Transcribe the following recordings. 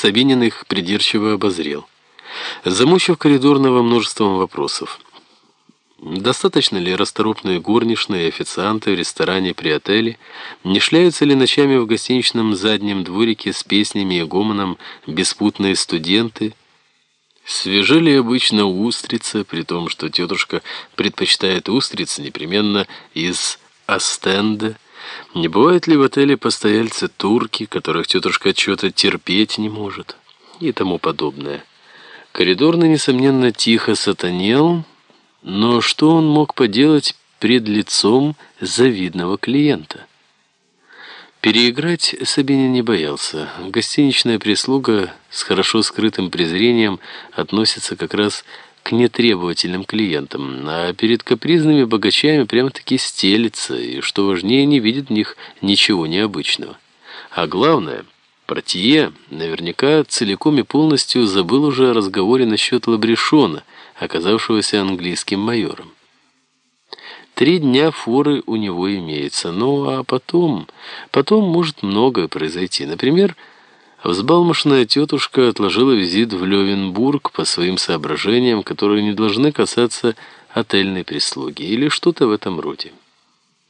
Сабинин их придирчиво обозрел. Замучив коридорного множеством вопросов. Достаточно ли расторопные горничные и официанты в ресторане при отеле? Не шляются ли ночами в гостиничном заднем дворике с песнями и гомоном беспутные студенты? Свежели обычно устрицы, при том, что тетушка предпочитает устриц непременно из Астенда. Не бывает ли в отеле постояльцы турки, которых тетушка что-то терпеть не может? И тому подобное. Коридорный, несомненно, тихо сатанел, но что он мог поделать пред лицом завидного клиента? Переиграть Сабинин не боялся. Гостиничная прислуга с хорошо скрытым презрением относится как раз к нетребовательным клиентам, а перед капризными богачами прямо-таки стелится, и, что важнее, не видит в них ничего необычного. А главное, портье наверняка целиком и полностью забыл уже о разговоре насчет Лабрешона, оказавшегося английским майором. Три дня форы у него имеется, ну а потом, потом может многое произойти. Например, взбалмошная тетушка отложила визит в Левенбург по своим соображениям, которые не должны касаться отельной прислуги или что-то в этом роде.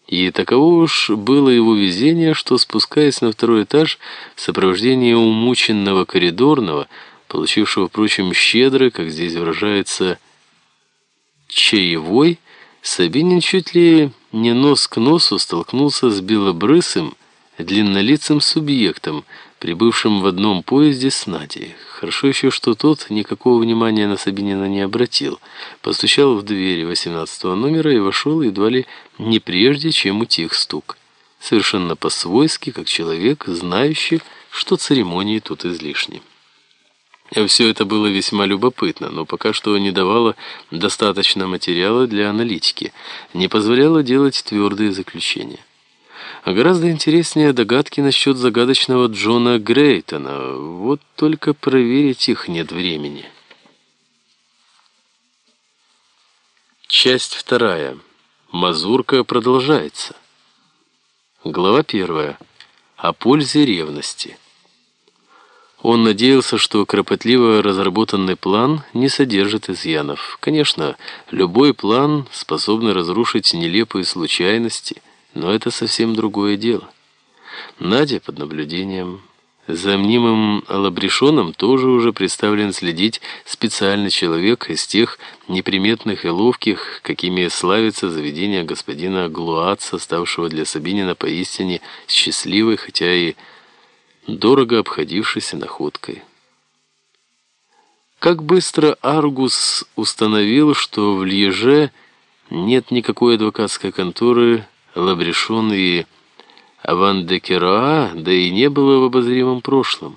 И таково уж было его везение, что, спускаясь на второй этаж в сопровождении умученного коридорного, получившего, впрочем, щедро, как здесь выражается, чаевой, Сабинин чуть ли не нос к носу столкнулся с белобрысым, длиннолицым субъектом, прибывшим в одном поезде с Надей. Хорошо еще, что тот никакого внимания на Сабинина не обратил. Постучал в двери 18 номера и вошел едва ли не прежде, чем утих стук. Совершенно по-свойски, как человек, знающий, что церемонии тут излишни. Все это было весьма любопытно, но пока что не давало достаточно материала для аналитики, не позволяло делать твердые заключения. А гораздо интереснее догадки насчет загадочного Джона Грейтона. Вот только проверить их нет времени. Часть вторая. Мазурка продолжается. Глава первая. О пользе ревности. Он надеялся, что кропотливо разработанный план не содержит изъянов. Конечно, любой план способен разрушить нелепые случайности, но это совсем другое дело. Надя под наблюдением. За мнимым Лабрешоном тоже уже представлен следить специальный человек из тех неприметных и ловких, какими славится заведение господина Глуатца, ставшего для Сабинина поистине счастливой, хотя и дорого обходившейся находкой. Как быстро Аргус установил, что в Льеже нет никакой адвокатской конторы, Лабрешон и Аван де Кероа, да и не было в обозримом прошлом.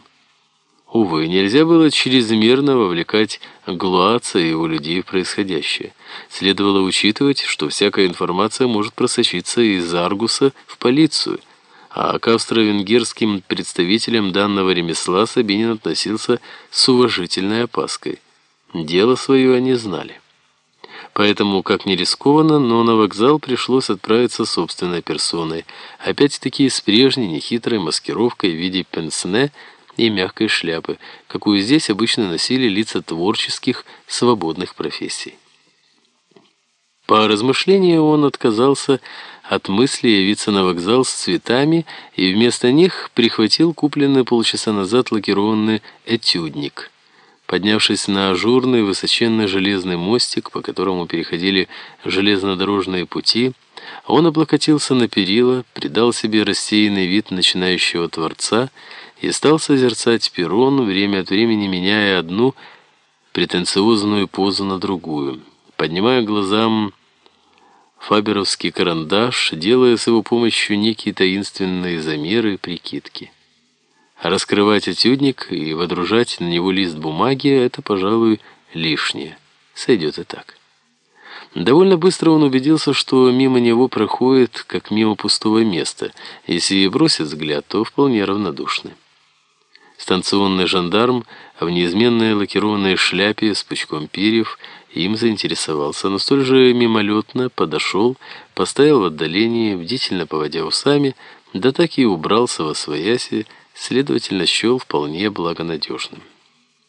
Увы, нельзя было чрезмерно вовлекать Глуаца и его людей в происходящее. Следовало учитывать, что всякая информация может просочиться из Аргуса в полицию – а к австро-венгерским представителям данного ремесла Сабинин относился с уважительной опаской. Дело свое они знали. Поэтому, как ни рискованно, но на вокзал пришлось отправиться собственной персоной, опять-таки с прежней нехитрой маскировкой в виде пенсне и мягкой шляпы, какую здесь обычно носили лица творческих, свободных профессий. По размышлению он отказался от мысли явиться на вокзал с цветами и вместо них прихватил купленный полчаса назад лакированный этюдник. Поднявшись на ажурный высоченный железный мостик, по которому переходили железнодорожные пути, он облокотился на перила, придал себе рассеянный вид начинающего творца и стал созерцать перрон, время от времени меняя одну претенциозную позу на другую, поднимая глазам фаберовский карандаш, делая с его помощью некие таинственные замеры и прикидки. Раскрывать этюдник и водружать на него лист бумаги — это, пожалуй, лишнее. Сойдет и так. Довольно быстро он убедился, что мимо него проходит, как мимо пустого места. Если и бросит взгляд, то вполне равнодушный. Станционный жандарм в неизменной лакированной шляпе с пучком перьев им заинтересовался, но столь же мимолетно подошел, поставил в отдалении, бдительно поводя усами, да так и убрался во свояси следовательно, счел вполне благонадежным.